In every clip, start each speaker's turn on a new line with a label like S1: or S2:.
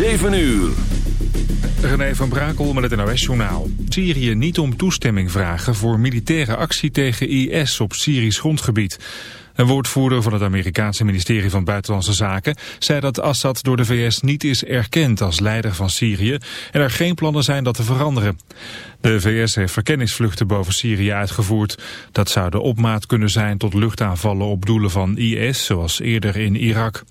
S1: 7 uur.
S2: René van Brakel met het NOS-journaal. Syrië niet om toestemming vragen voor militaire actie tegen IS op Syrisch grondgebied. Een woordvoerder van het Amerikaanse ministerie van Buitenlandse Zaken zei dat Assad door de VS niet is erkend als leider van Syrië en er geen plannen zijn dat te veranderen. De VS heeft verkenningsvluchten boven Syrië uitgevoerd. Dat zou de opmaat kunnen zijn tot luchtaanvallen op doelen van IS, zoals eerder in Irak.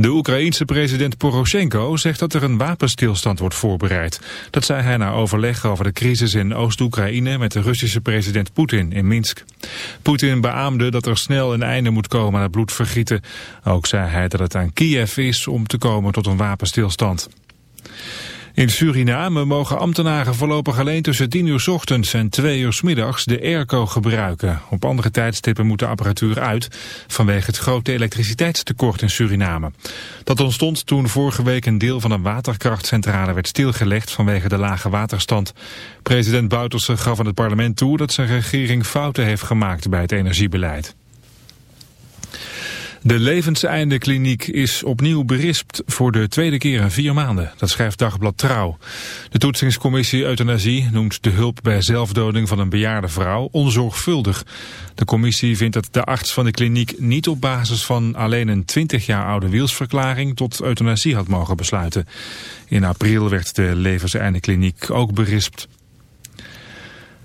S2: De Oekraïense president Poroshenko zegt dat er een wapenstilstand wordt voorbereid. Dat zei hij na overleg over de crisis in Oost-Oekraïne met de Russische president Poetin in Minsk. Poetin beaamde dat er snel een einde moet komen aan het bloedvergieten. Ook zei hij dat het aan Kiev is om te komen tot een wapenstilstand. In Suriname mogen ambtenaren voorlopig alleen tussen 10 uur ochtends en 2 uur middags de airco gebruiken. Op andere tijdstippen moet de apparatuur uit vanwege het grote elektriciteitstekort in Suriname. Dat ontstond toen vorige week een deel van een waterkrachtcentrale werd stilgelegd vanwege de lage waterstand. President Bouterse gaf aan het parlement toe dat zijn regering fouten heeft gemaakt bij het energiebeleid. De levenseindekliniek is opnieuw berispt voor de tweede keer in vier maanden. Dat schrijft Dagblad Trouw. De toetsingscommissie euthanasie noemt de hulp bij zelfdoding van een bejaarde vrouw onzorgvuldig. De commissie vindt dat de arts van de kliniek niet op basis van alleen een 20 jaar oude wielsverklaring tot euthanasie had mogen besluiten. In april werd de levenseindekliniek ook berispt.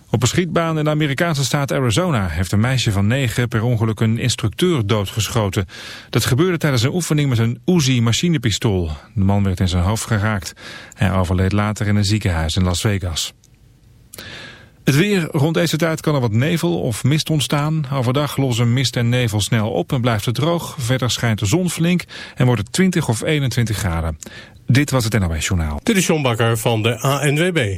S2: Op een schietbaan in de Amerikaanse staat Arizona heeft een meisje van negen per ongeluk een instructeur doodgeschoten. Dat gebeurde tijdens een oefening met een Uzi machinepistool. De man werd in zijn hoofd geraakt. Hij overleed later in een ziekenhuis in Las Vegas. Het weer. Rond deze tijd kan er wat nevel of mist ontstaan. Overdag lossen mist en nevel snel op en blijft het droog. Verder schijnt de zon flink en wordt het 20 of 21 graden. Dit was het NOS Journaal.
S3: Dit is John Bakker van de ANWB.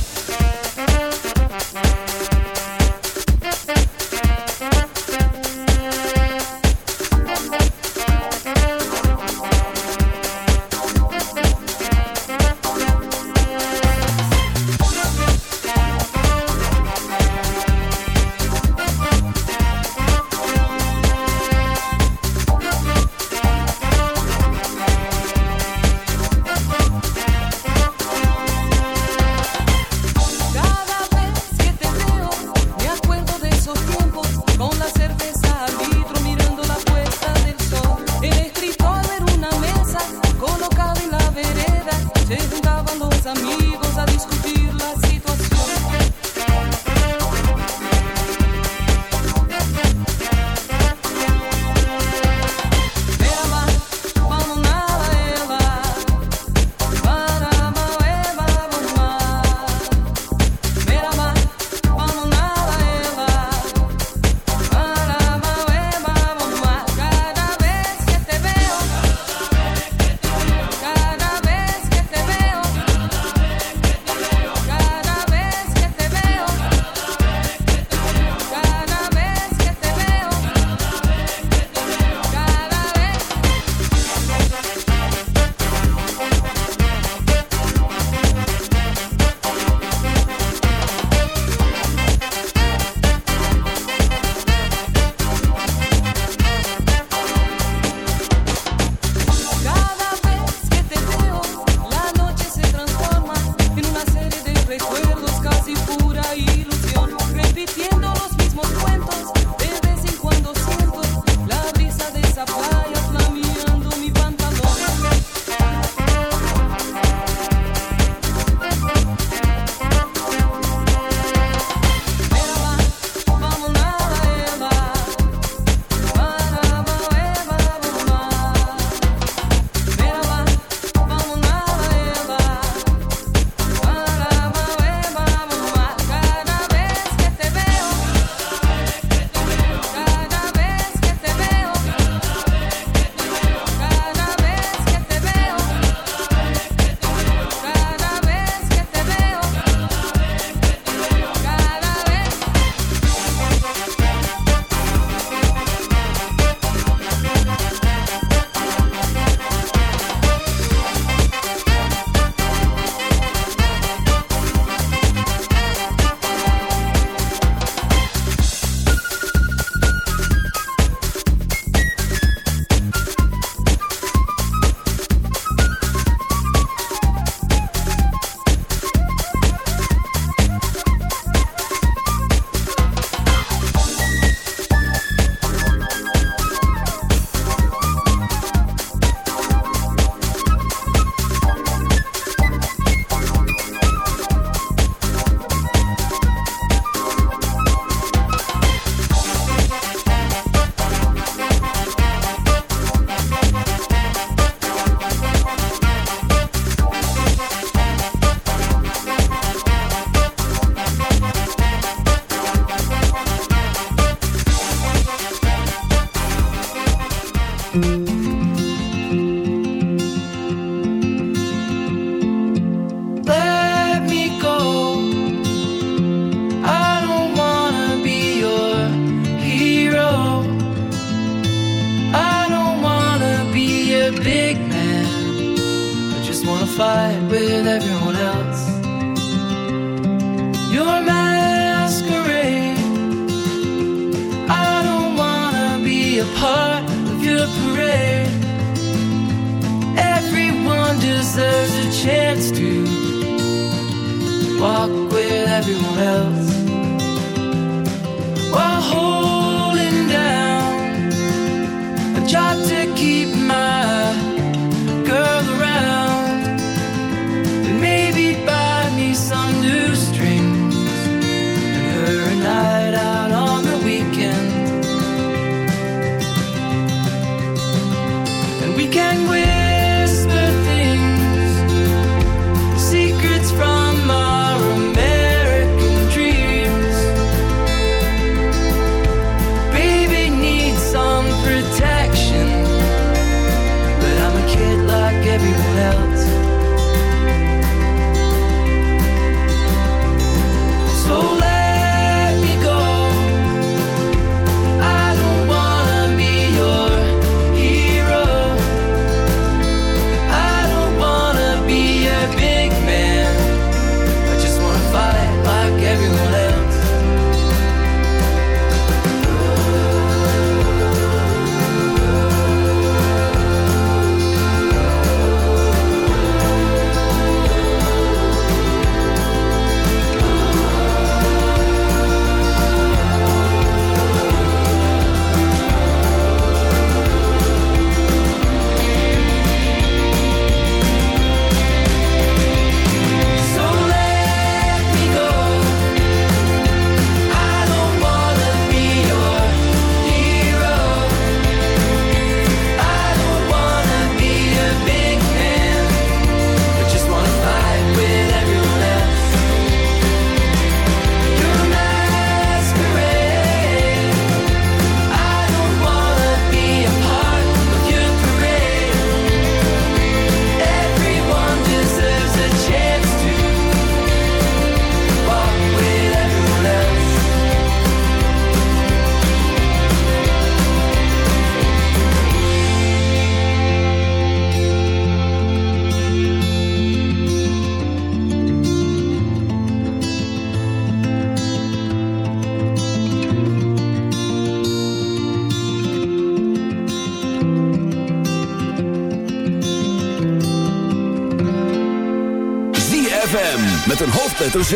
S4: 都
S5: 是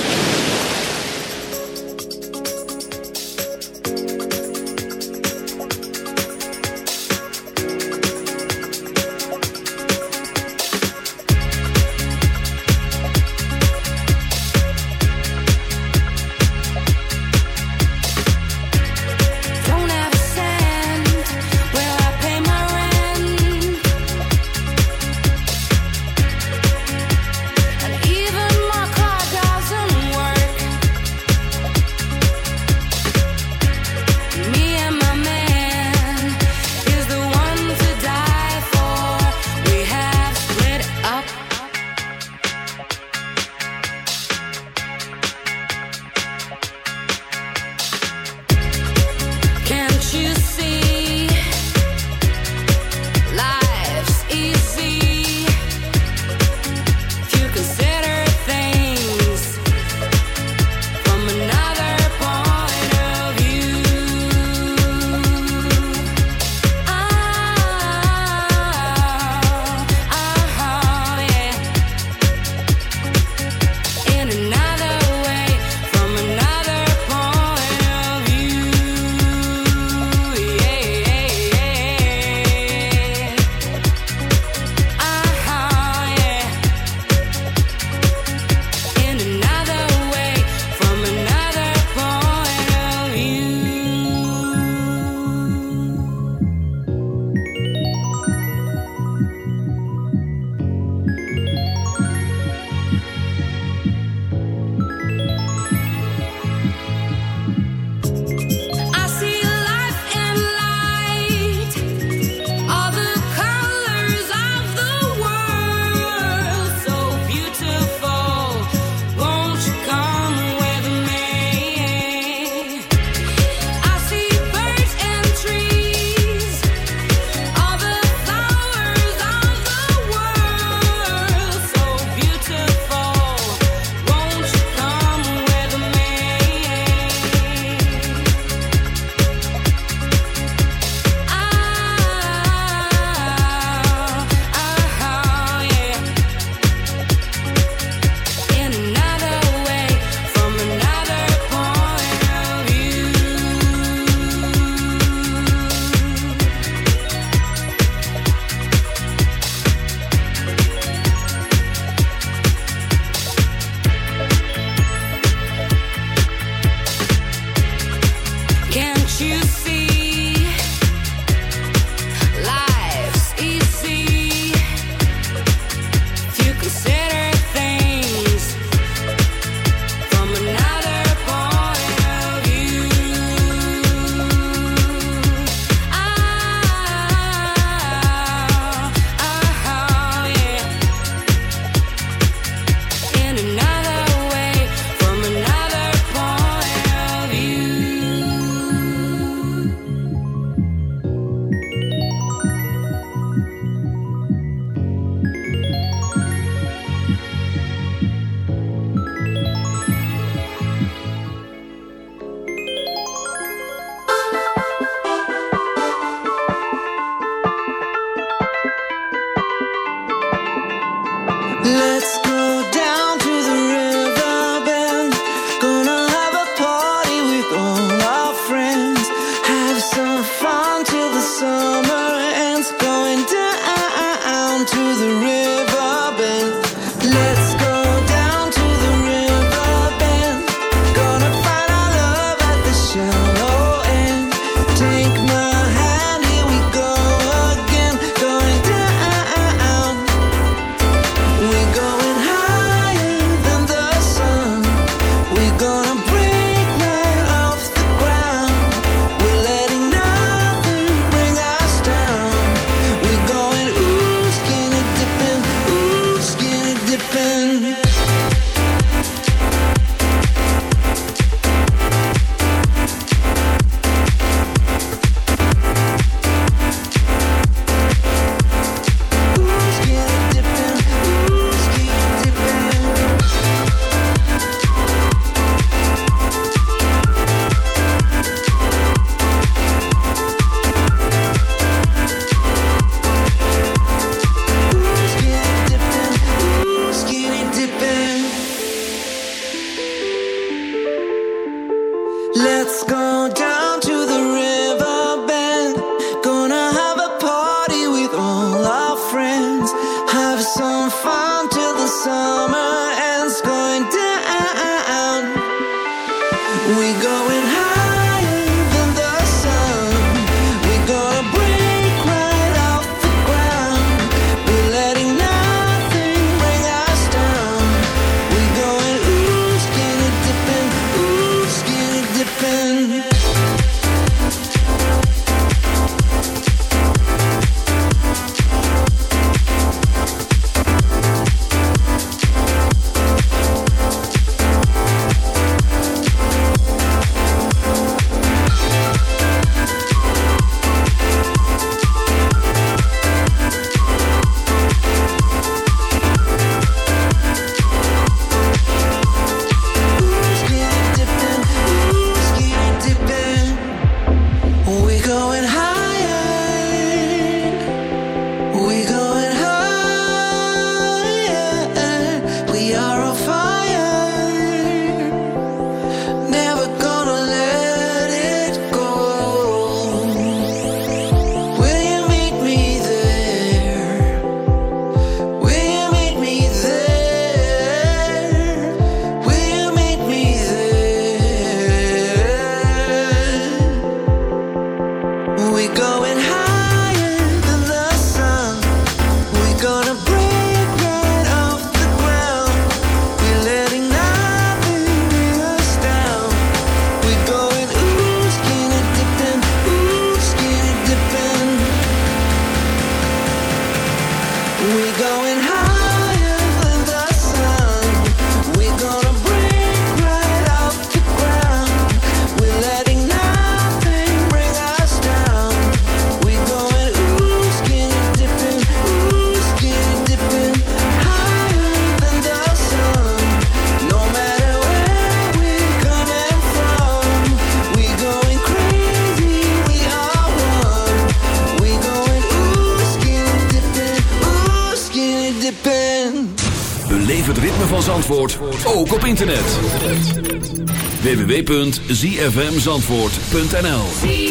S5: www.zfmzandvoort.nl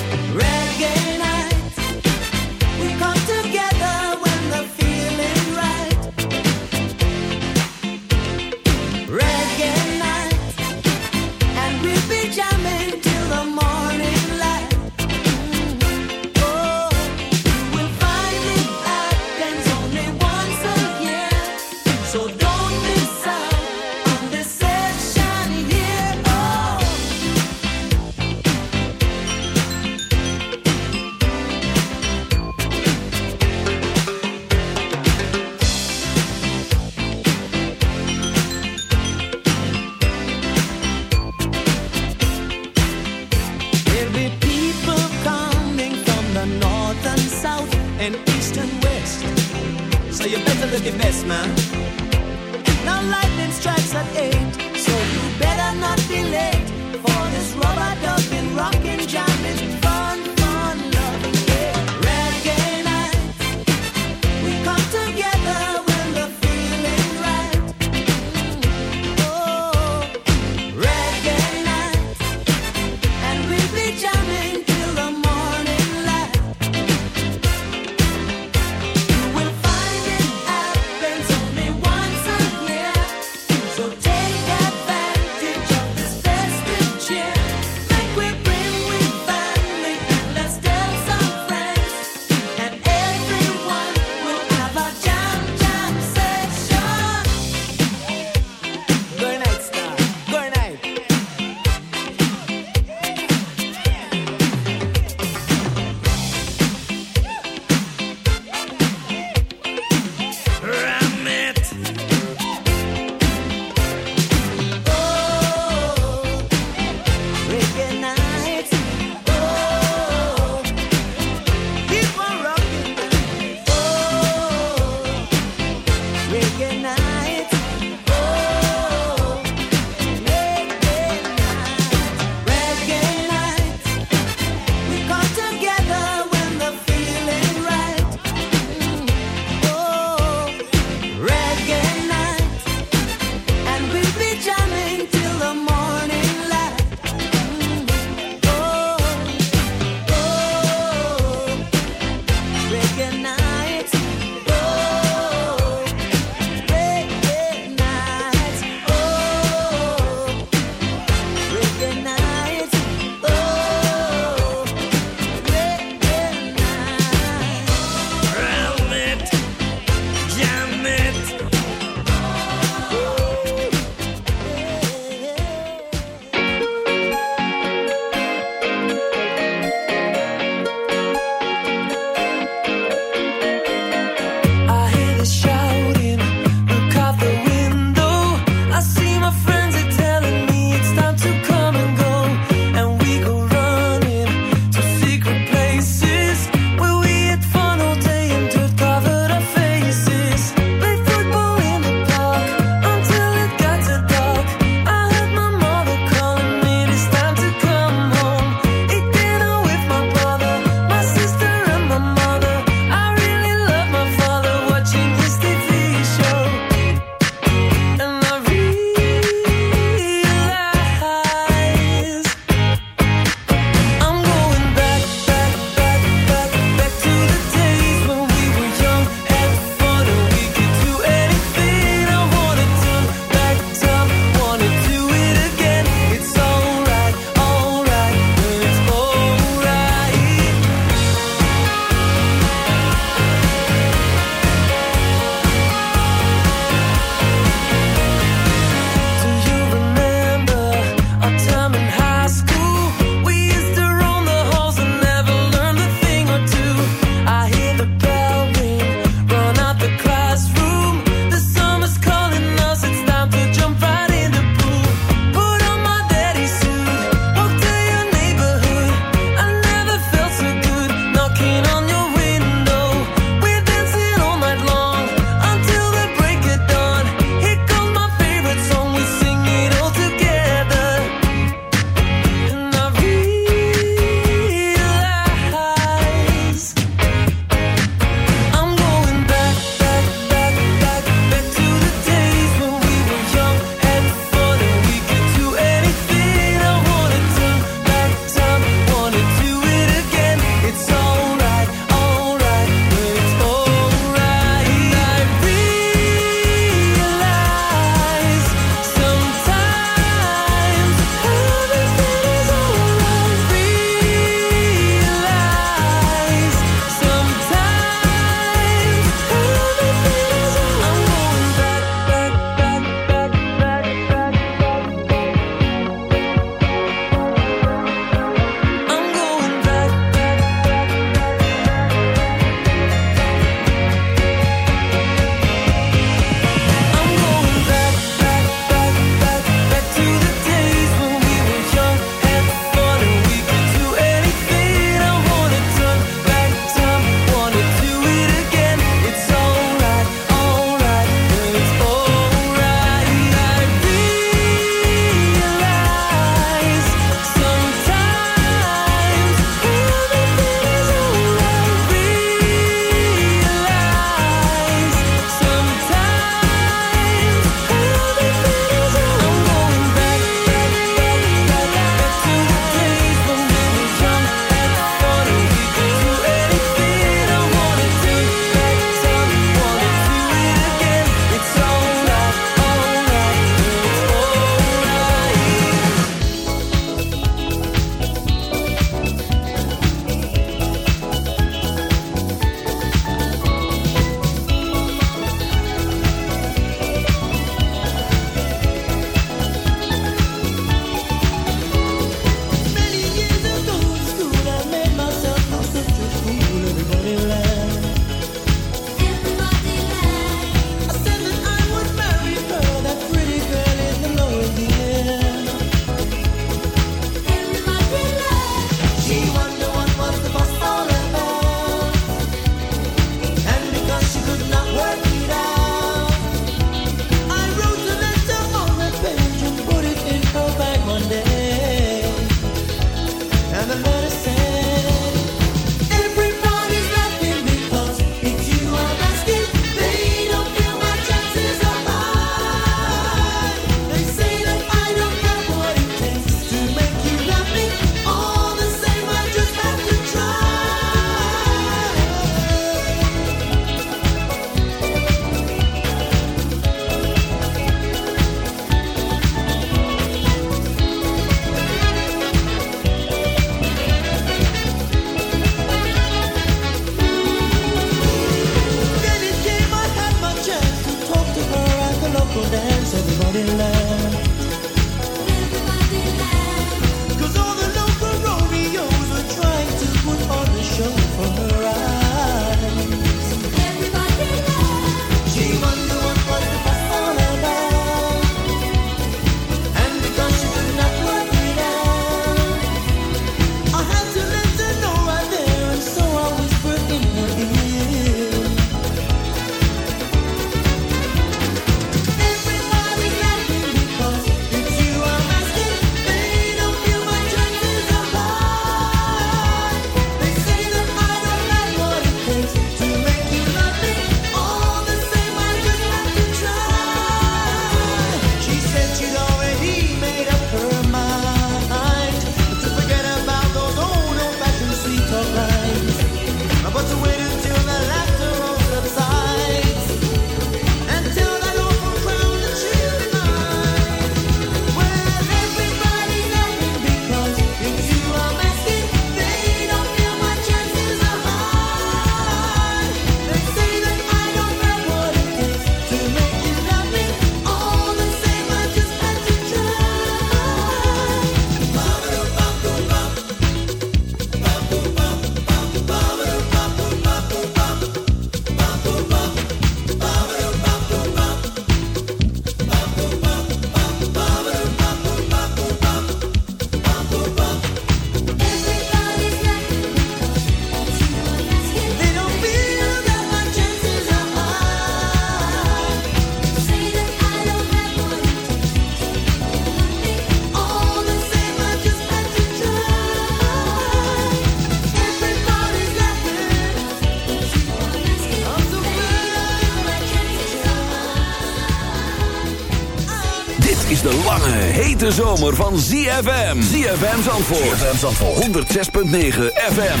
S5: hete zomer van ZFM. ZFM Zandvoort. ZFM Zandvoort. 106.9 FM.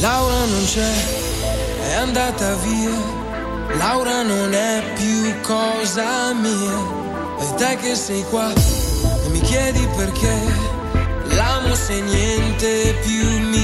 S6: Laura non c'è, è andata via. Laura non è più cosa mia. E te che sei qua e mi chiedi perché. L'amo se niente più mi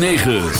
S7: 106.9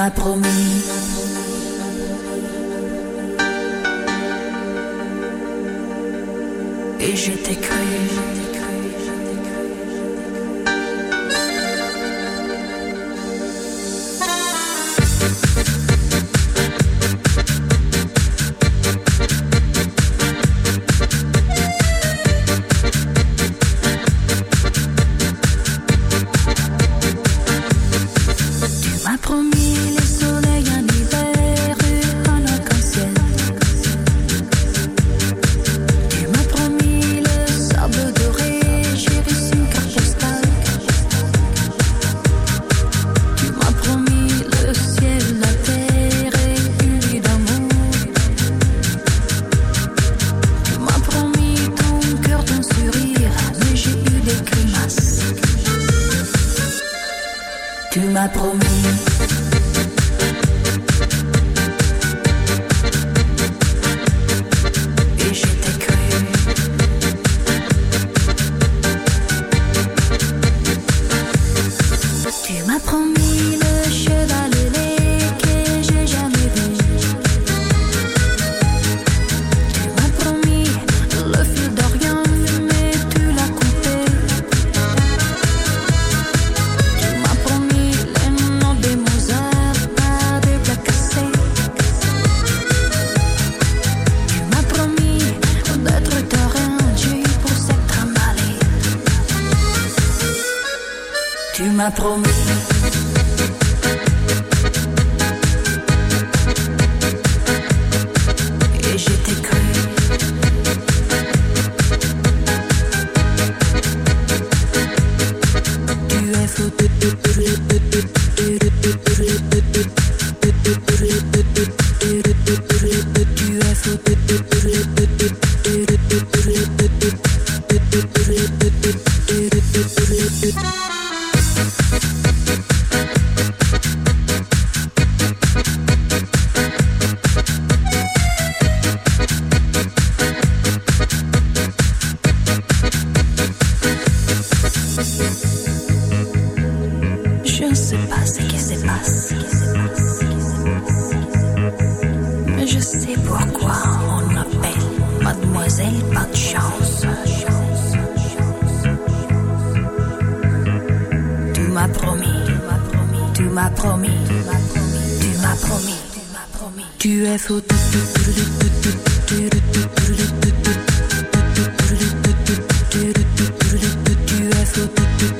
S8: m'a promis.
S5: do do do